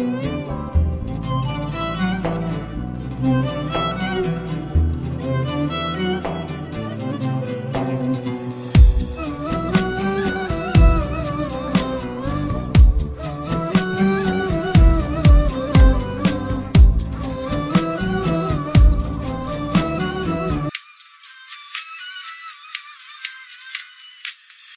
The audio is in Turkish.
Müzik